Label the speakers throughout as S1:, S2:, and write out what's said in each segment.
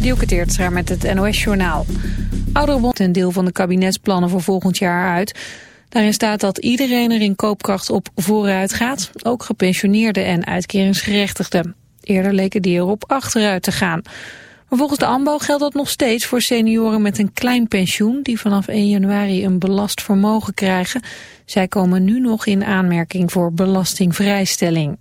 S1: Dielke Teertstra met het NOS-journaal. Ouderenbond een deel van de kabinetsplannen voor volgend jaar uit. Daarin staat dat iedereen er in koopkracht op vooruit gaat, ook gepensioneerden en uitkeringsgerechtigden. Eerder leken die erop achteruit te gaan. Maar volgens de AMBO geldt dat nog steeds voor senioren met een klein pensioen... die vanaf 1 januari een belast vermogen krijgen. Zij komen nu nog in aanmerking voor belastingvrijstelling.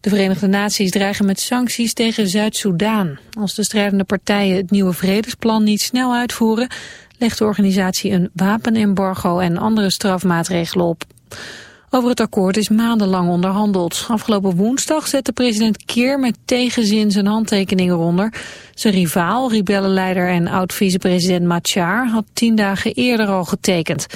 S1: De Verenigde Naties dreigen met sancties tegen Zuid-Soedan. Als de strijdende partijen het nieuwe vredesplan niet snel uitvoeren... legt de organisatie een wapenembargo en andere strafmaatregelen op. Over het akkoord is maandenlang onderhandeld. Afgelopen woensdag zette president Keer met tegenzin zijn handtekeningen eronder. Zijn rivaal, rebellenleider en oud-vicepresident Machar had tien dagen eerder al getekend.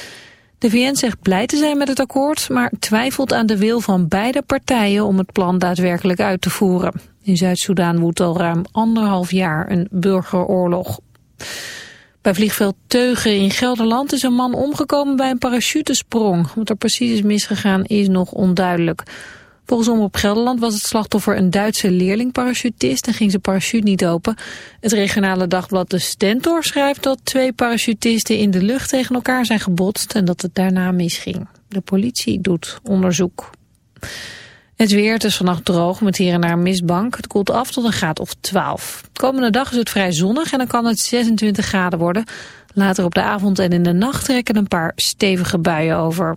S1: De VN zegt blij te zijn met het akkoord, maar twijfelt aan de wil van beide partijen om het plan daadwerkelijk uit te voeren. In Zuid-Soedan woedt al ruim anderhalf jaar een burgeroorlog. Bij vliegveld Teugen in Gelderland is een man omgekomen bij een parachutesprong. Wat er precies is misgegaan is nog onduidelijk. Volgens Omroep Gelderland was het slachtoffer een Duitse leerling-parachutist en ging zijn parachute niet open. Het regionale dagblad De Stentor schrijft dat twee parachutisten in de lucht tegen elkaar zijn gebotst en dat het daarna misging. De politie doet onderzoek. Het weer, het is vannacht droog met hier en daar mistbank. Het koelt af tot een graad of 12. Komende dag is het vrij zonnig en dan kan het 26 graden worden. Later op de avond en in de nacht trekken een paar stevige buien over.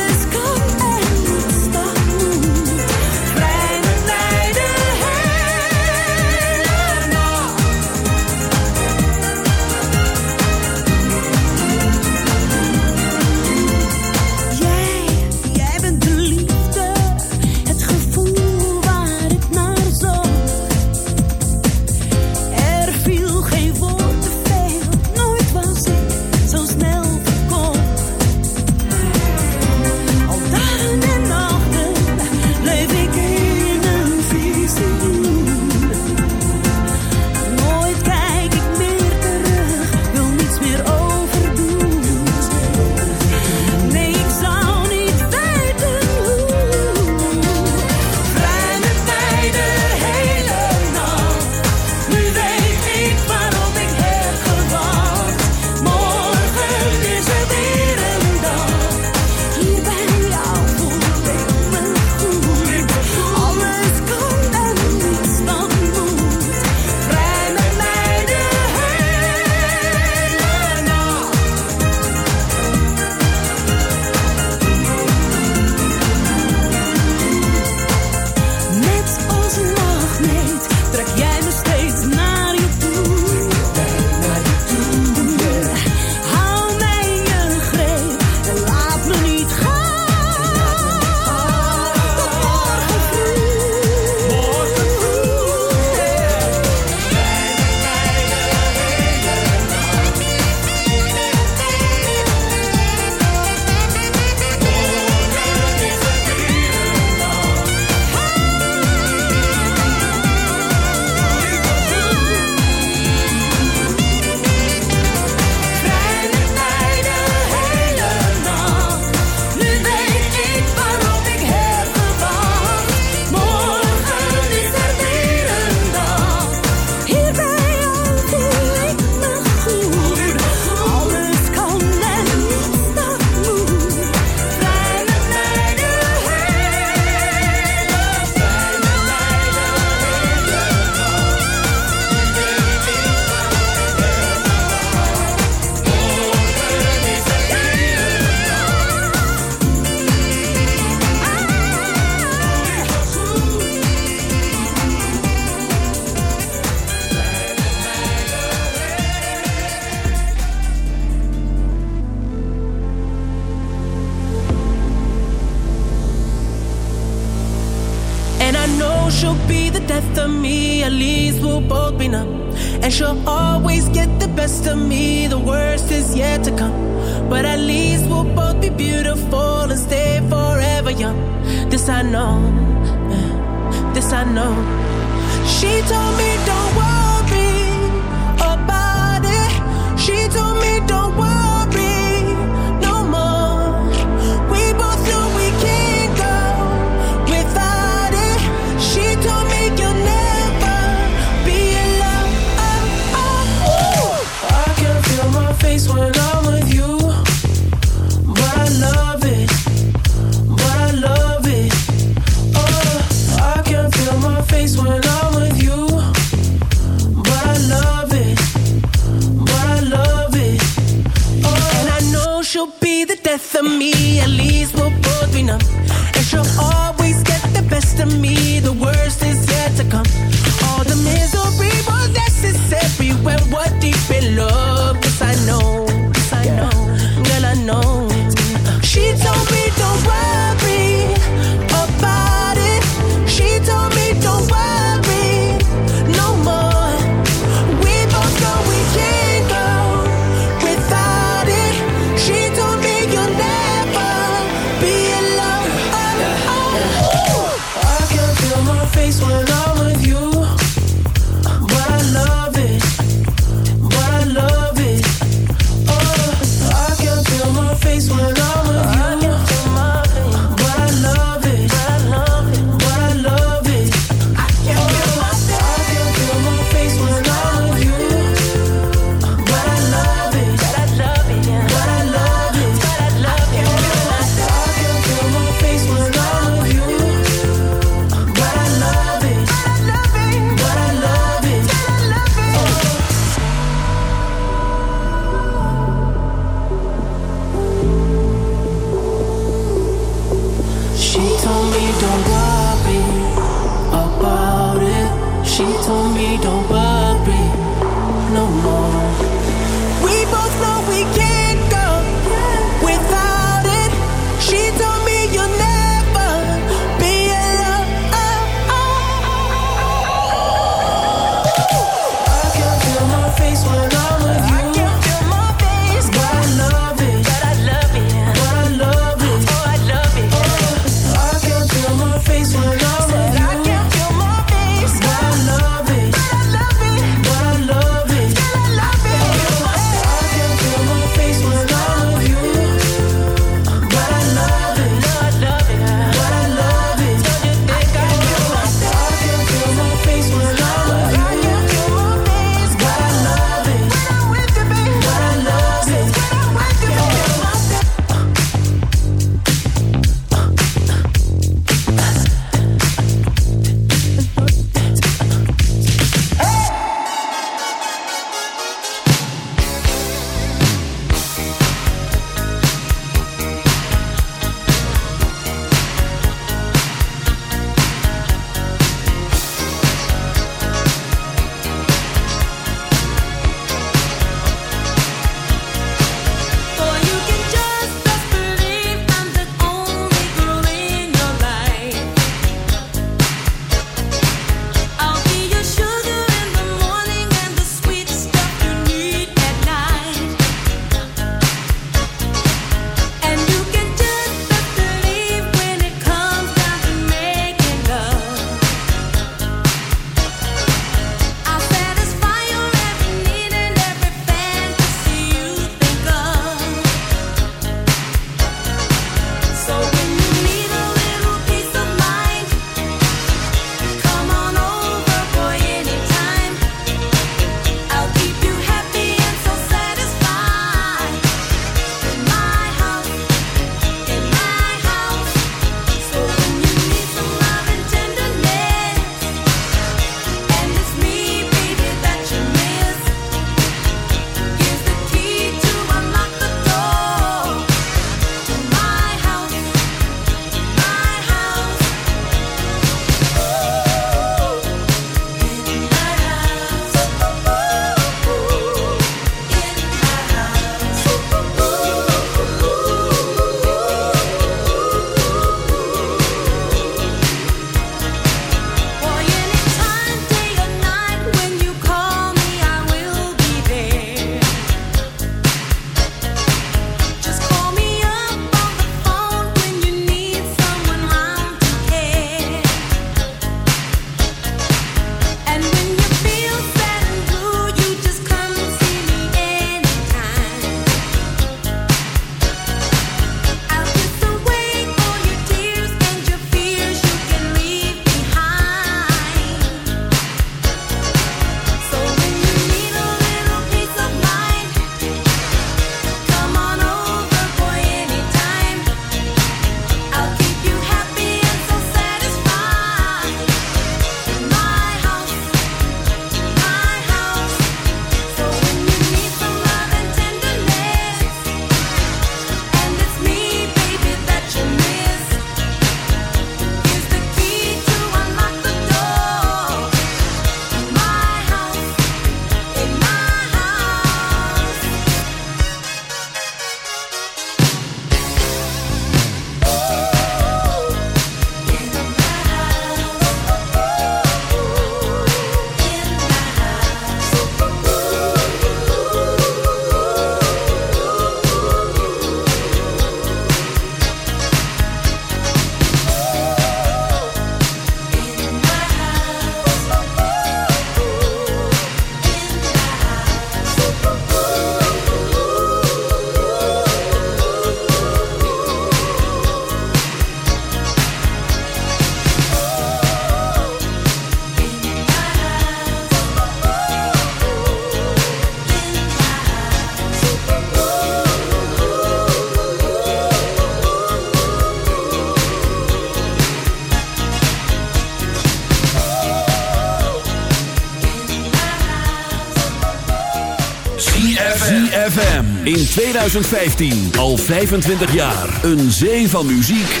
S2: 2015, al 25 jaar. Een zee van muziek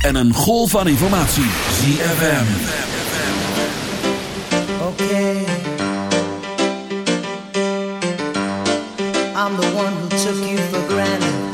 S2: en een golf van informatie. ZFM.
S3: Okay. I'm the one who took you for granted.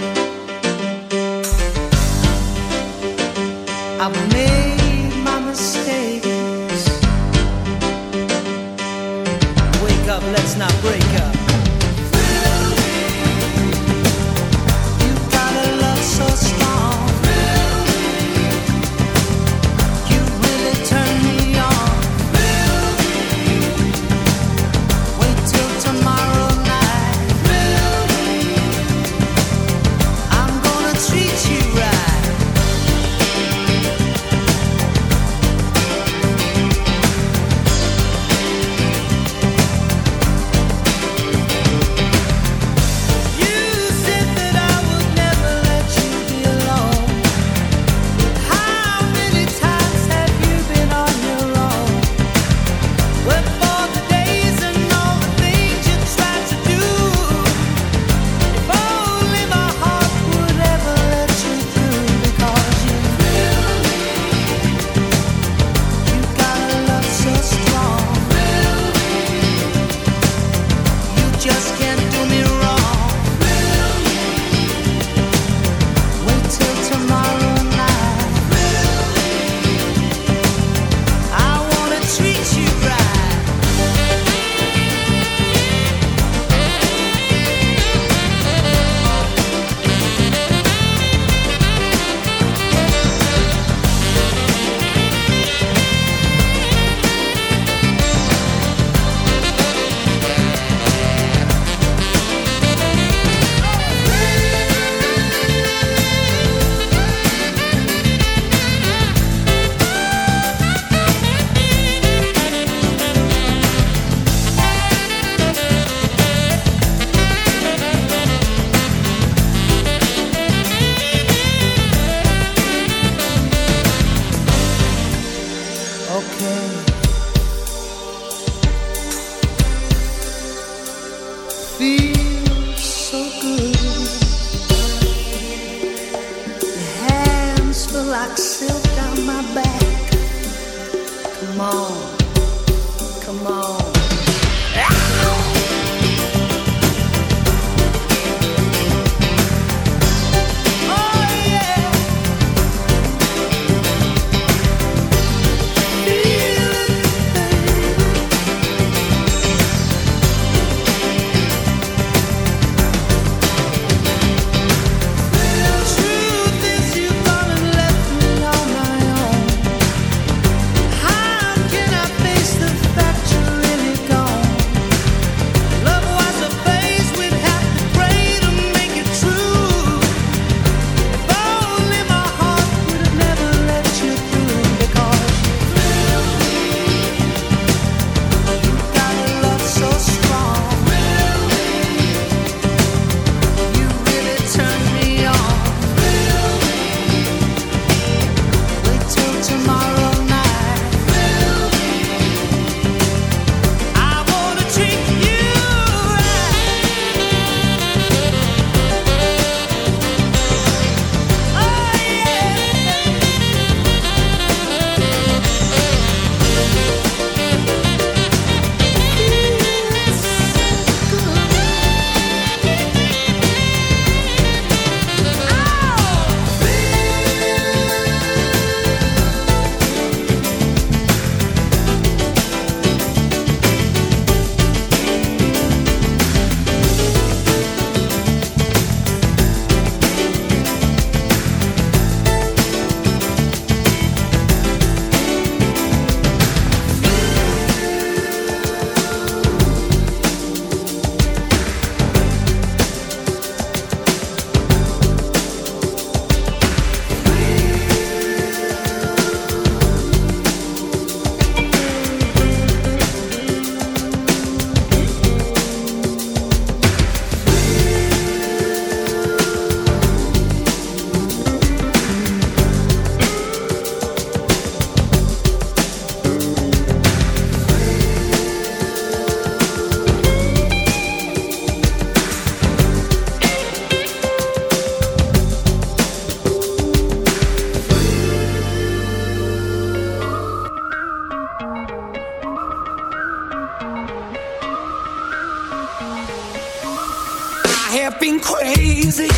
S4: I have been crazy,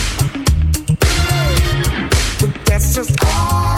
S4: but that's just all.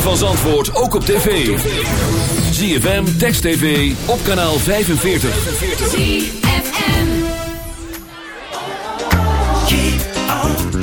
S4: Van Zandvoort ook op tv. ZFM, Text TV, op kanaal 45. ZFM Keep on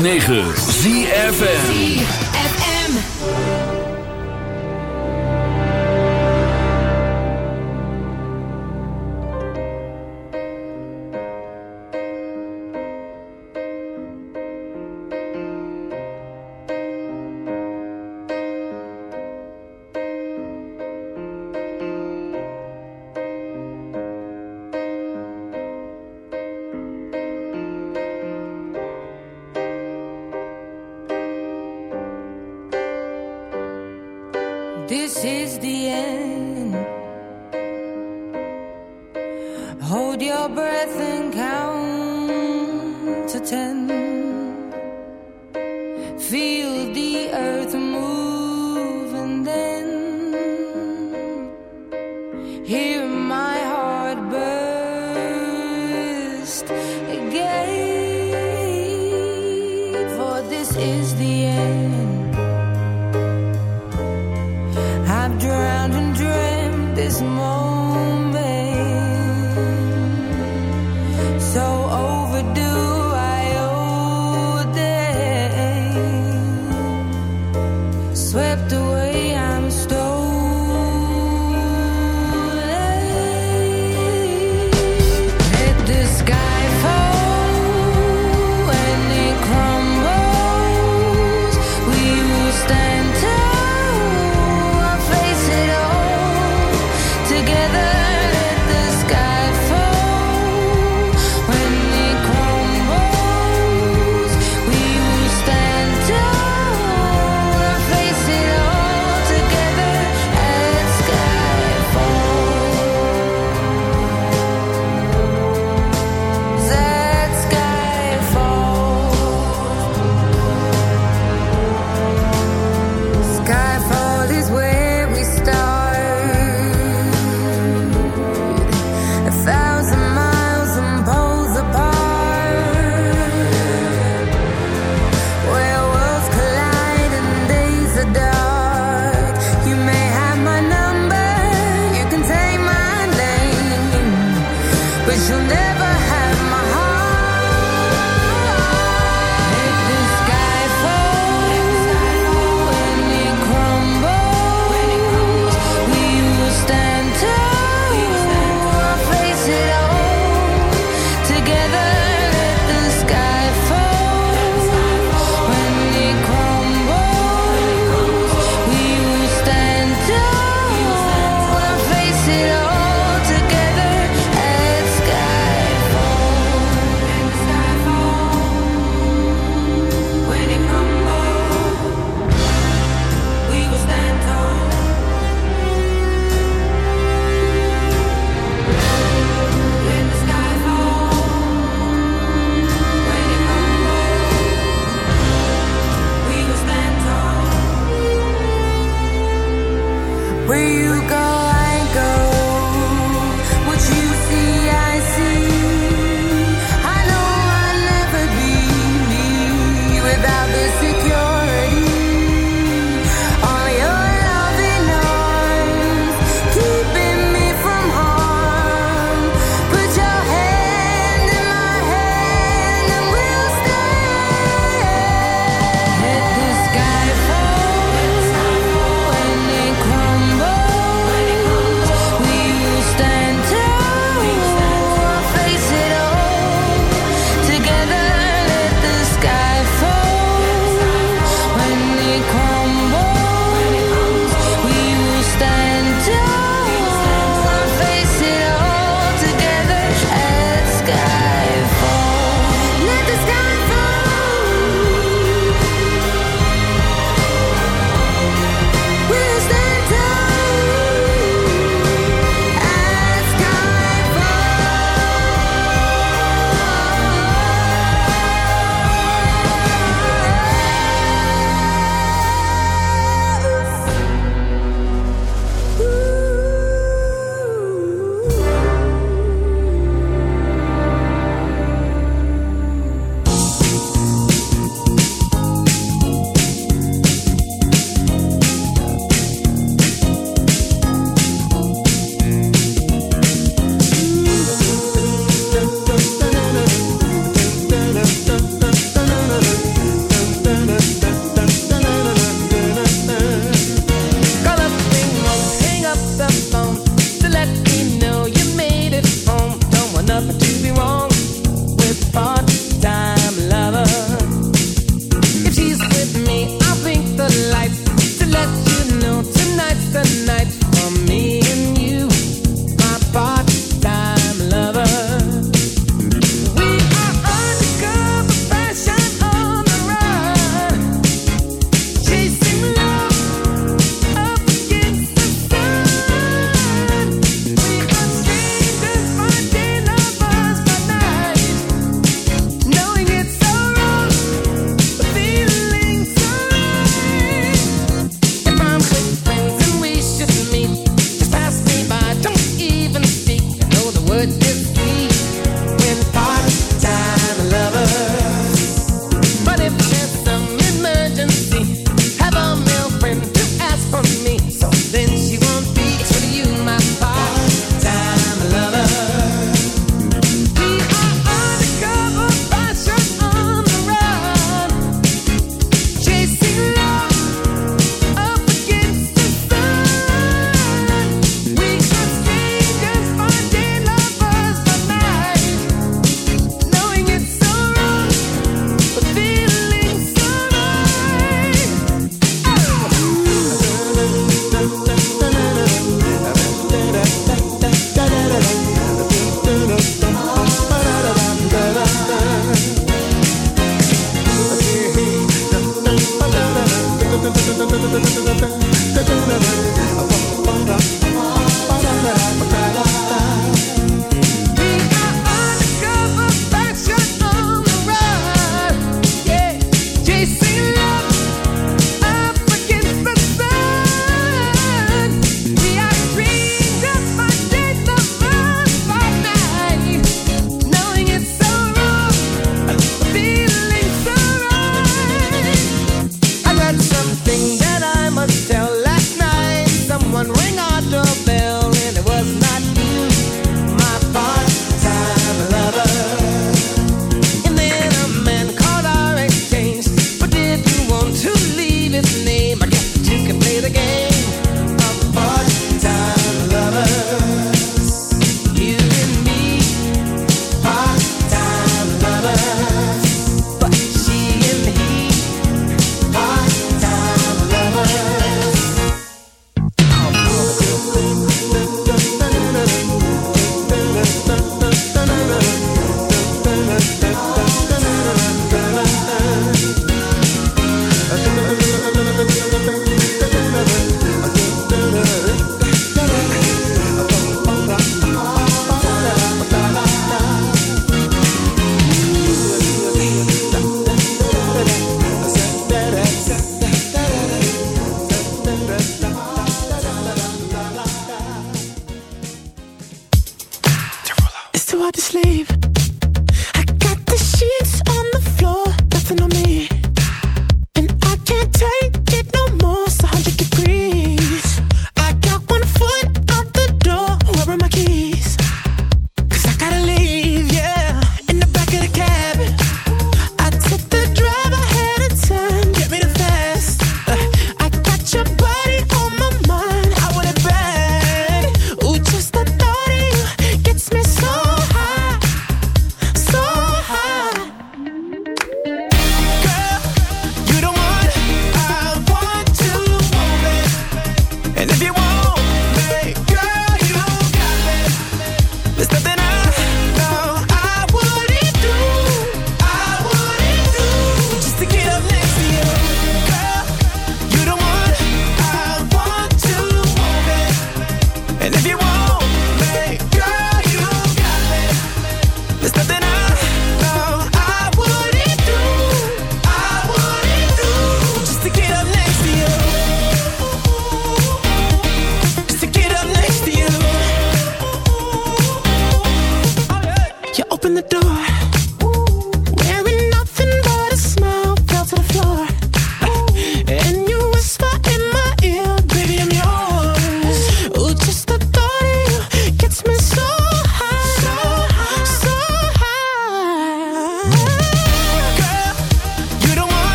S5: 106.9
S2: ZFN